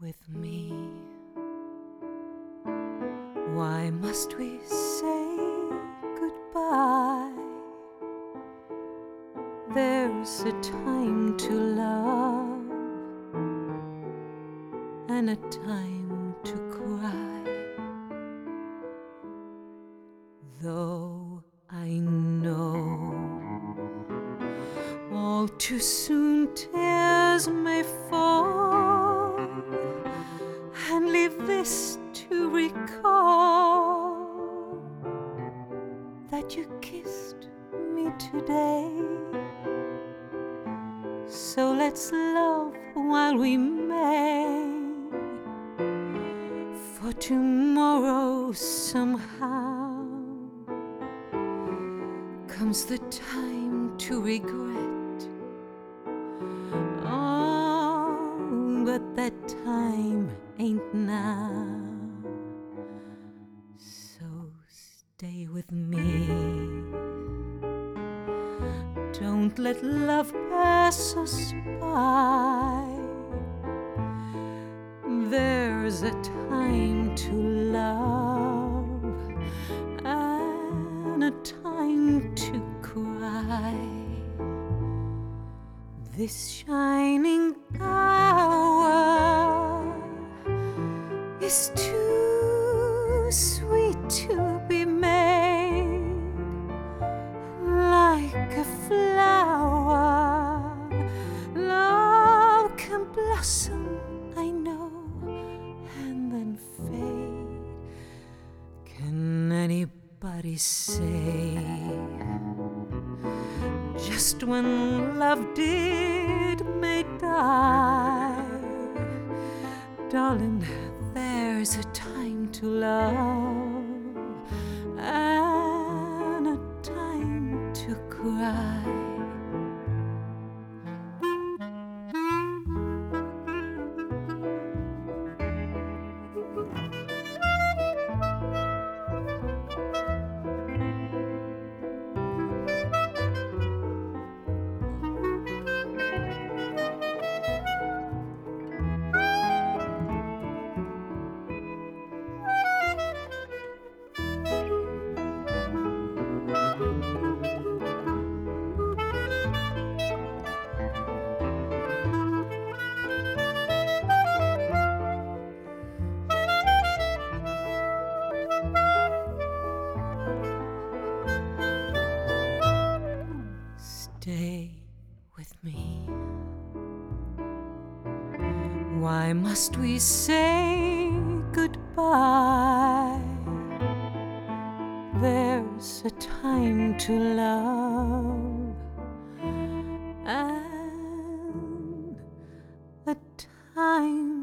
with me. Why must we say goodbye? There's a time to love and a time to cry. Though I know all too soon tears may fall. Kissed me today. So let's love while we may. For tomorrow somehow comes the time to regret. Oh, but that time ain't now. With me. Don't let love pass us by. There's a time to love and a time to cry. This shining hour is too anybody say just when love did may die? Darling, there's a time to love and a time to cry. Why must we say goodbye? There's a time to love and a time